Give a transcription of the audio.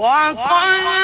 我看。